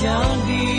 降临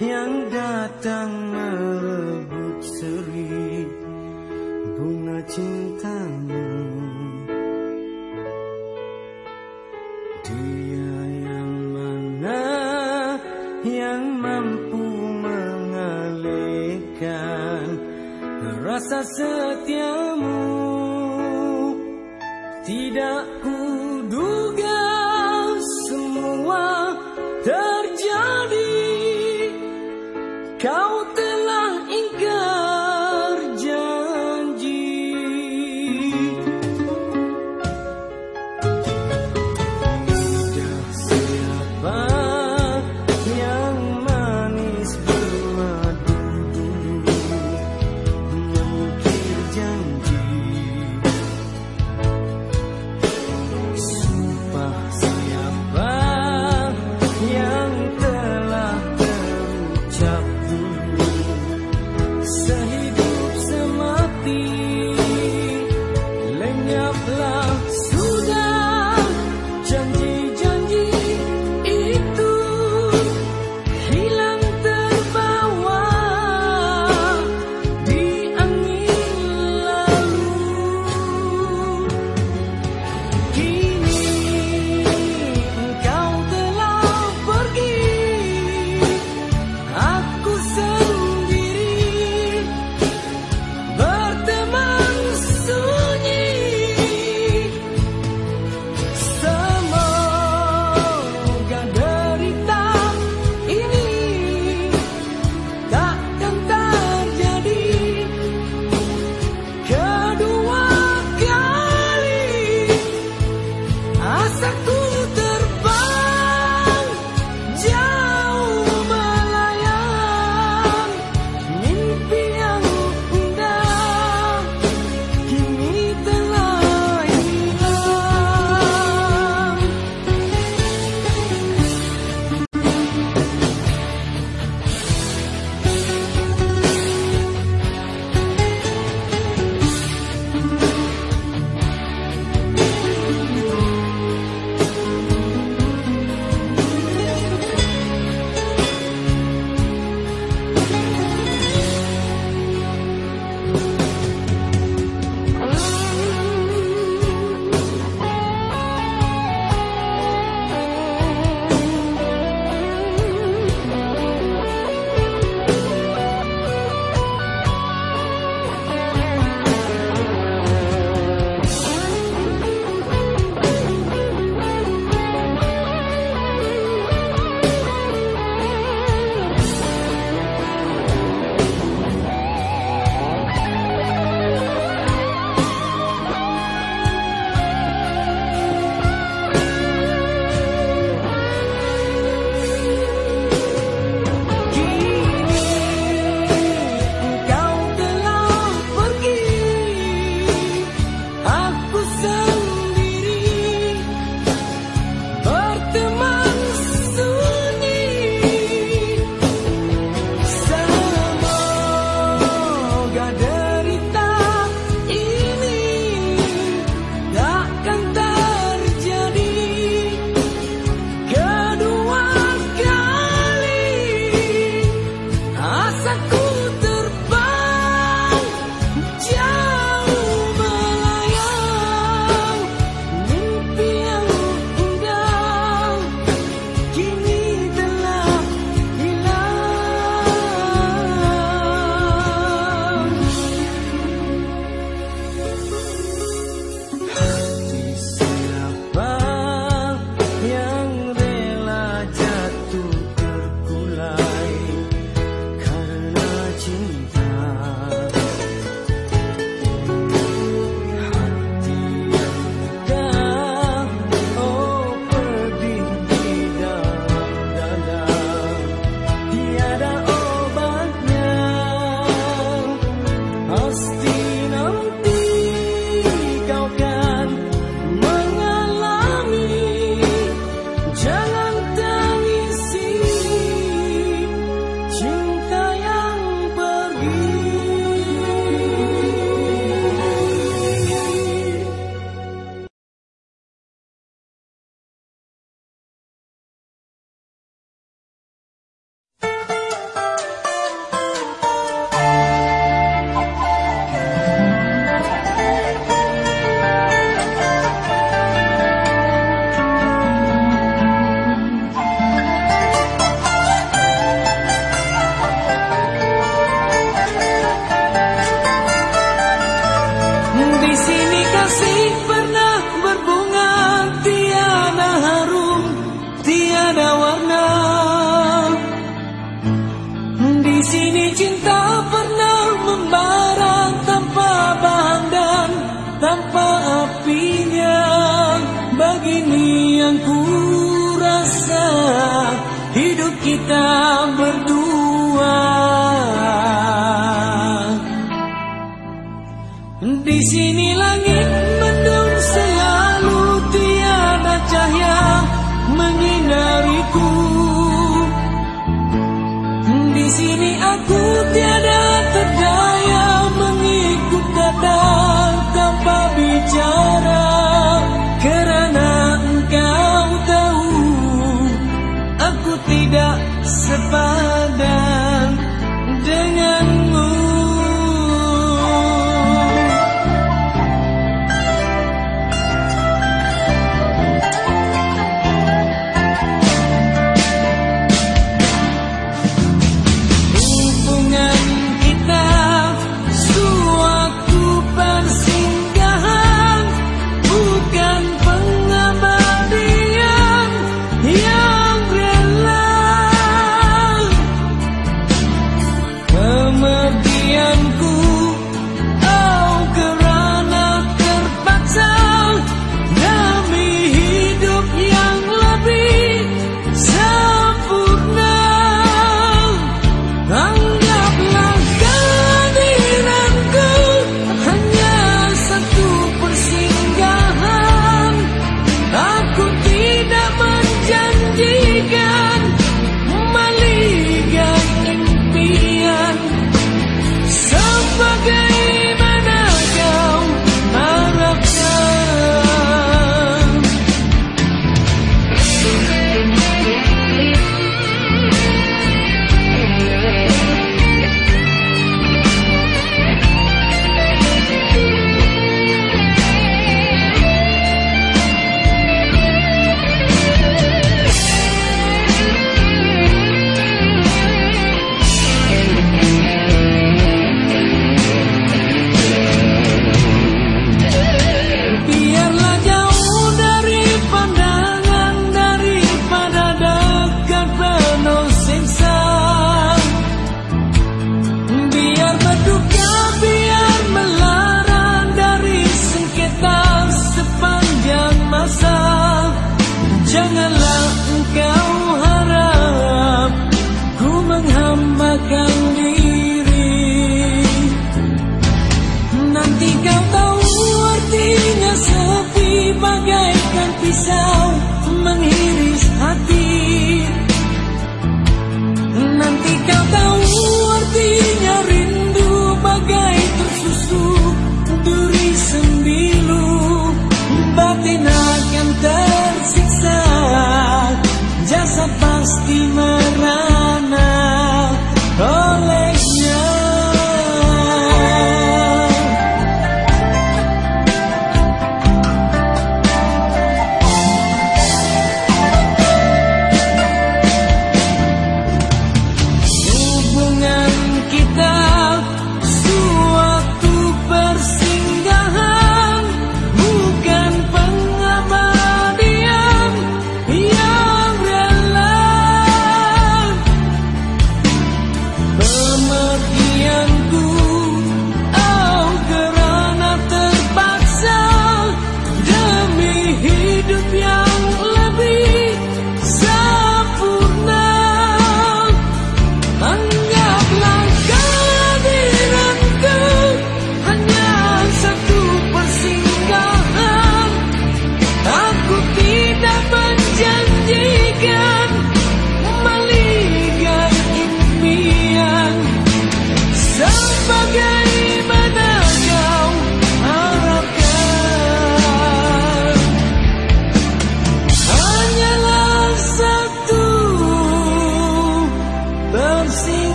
yang datang merebut seri bunga cintamu. Dia yang mana yang mampu mengalihkan rasa setiamu. Tidak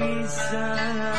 pisah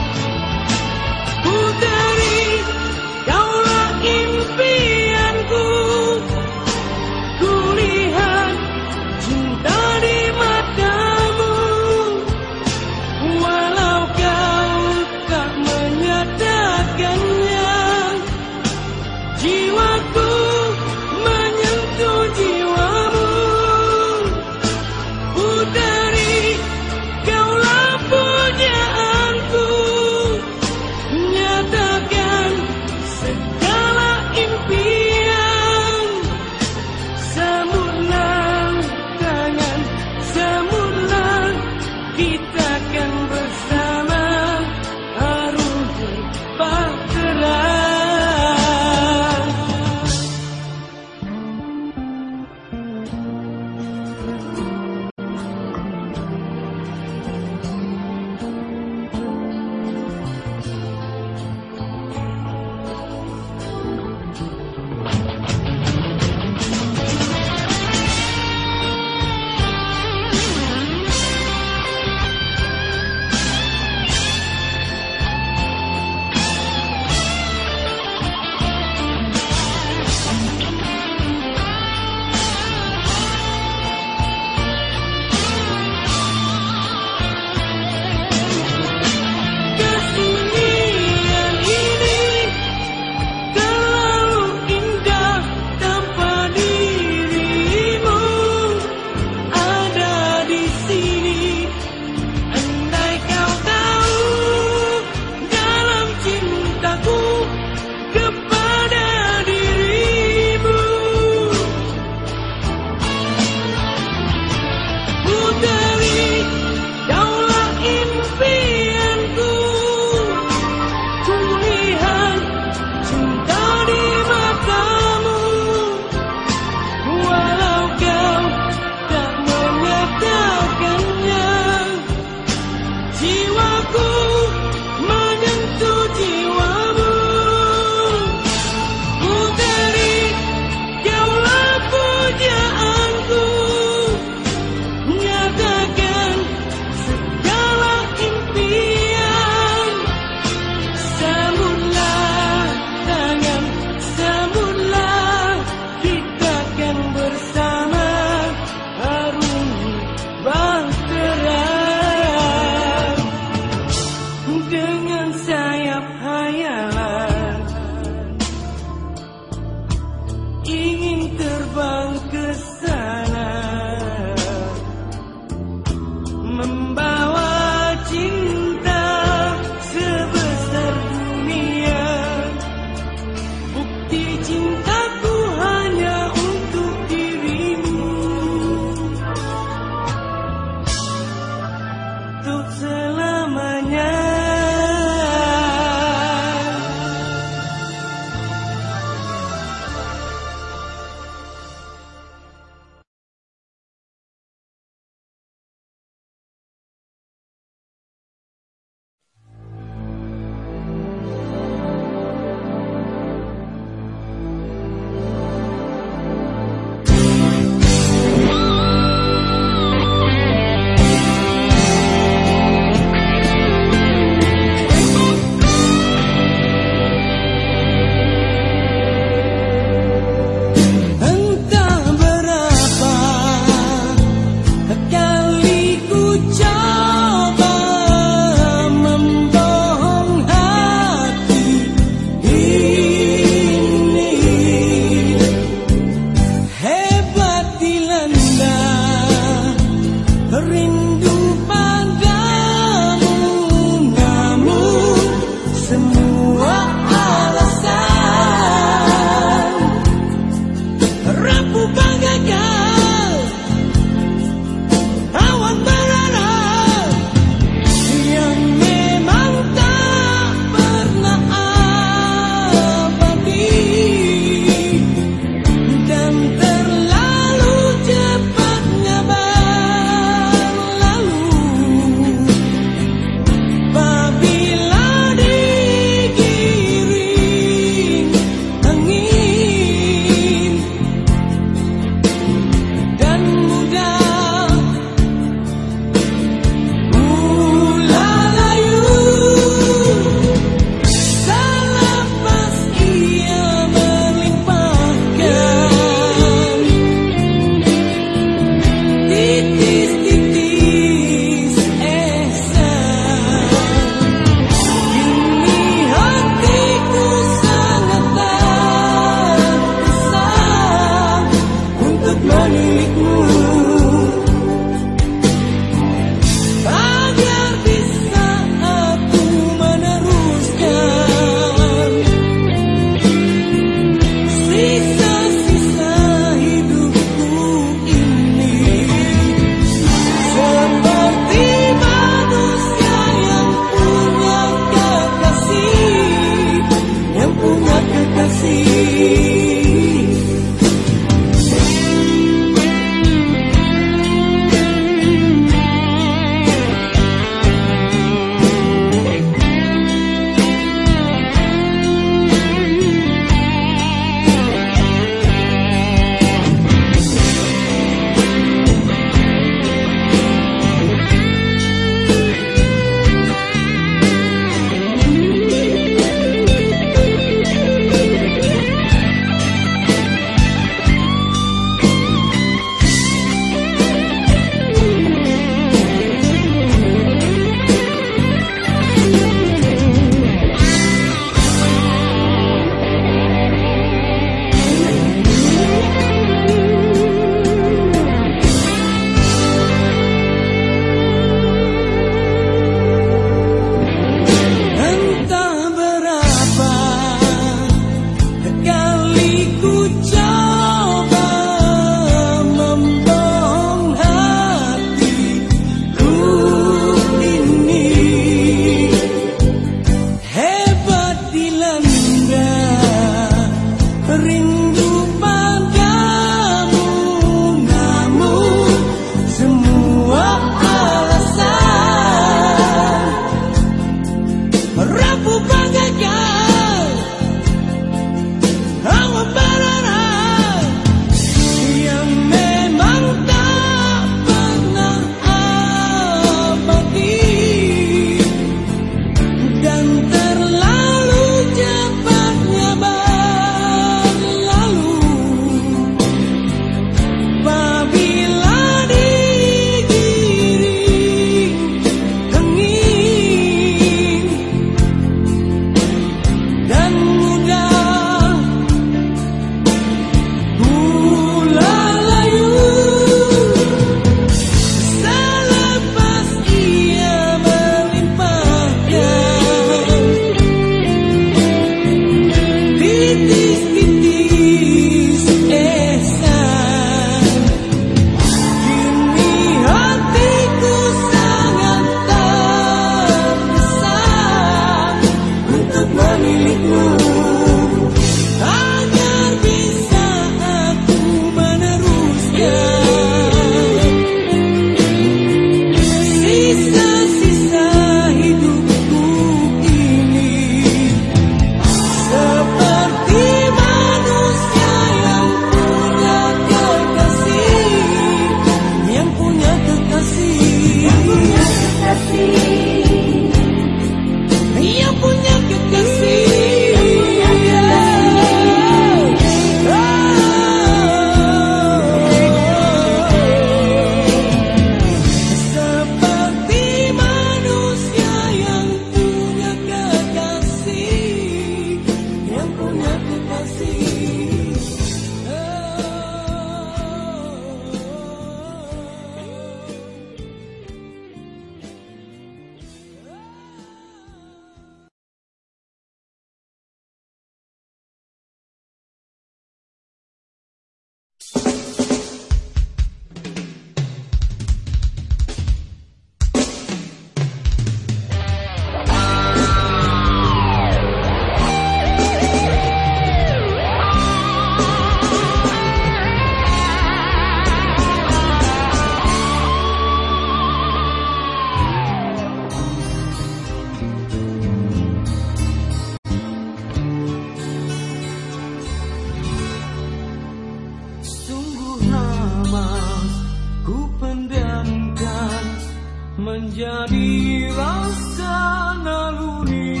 menjadi rasa naluri.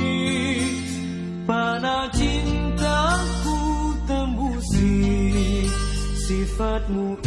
Pada cintaku tembusi sifatmu